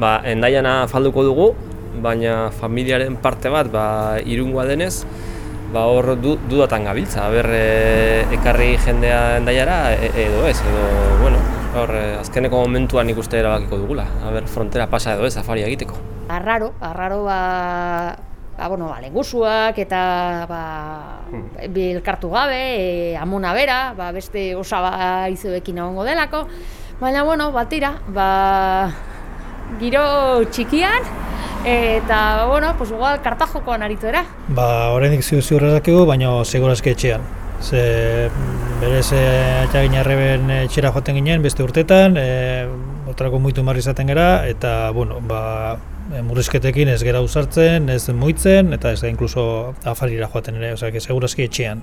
Ba, endaiana falduko dugu, baina familiaren parte bat ba, irungoa denez, ba, hor du, dudatan gabiltza, ber e, ekarri jendea endaiara e, edo ez, edo, bueno, hor e, azkeneko momentuan ikuste erabakiko dugula, ber frontera pasa edo ez, afaria egiteko. Arraro, arraro ba, ba, bueno, ba, lengusuak eta ba, hmm. bilkartu gabe, e, amona bera, ba, beste osaba izuekin egongo delako, baina, bueno, batira, ba, giro txikian, eta, bueno, pues igual kartajokoan aritu era. Ba, horrendik ziur ziurra baina segurazki etxean. Ze berez atxagin arreben etxera joaten ginen beste urtetan, e, otrako muitu marri izaten gera, eta, bueno, ba, e, murrizketekin ez gera usartzen, ez muitzen, eta ez da inkluso afarira joaten ere, osea, segurazki etxean.